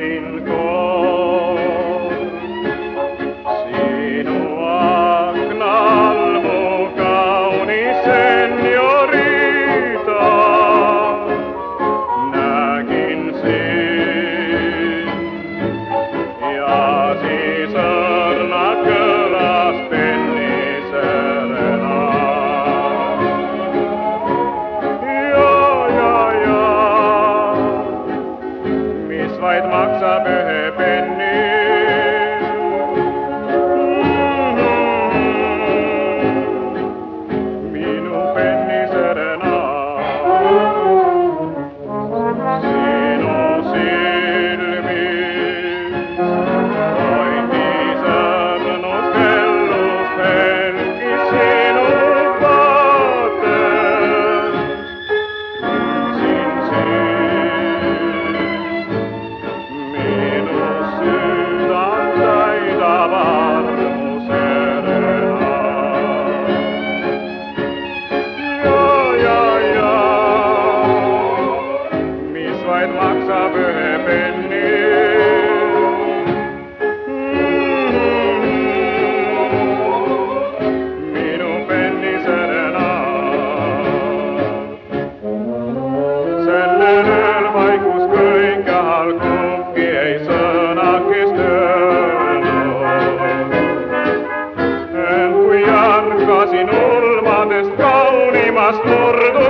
in maksab ühe penni. minu penniserena sellel ööl vaikus kõikjal, kumbki ei sõnakest öelnud. ent kui ärkasin ulmadest kaunimast nurgast,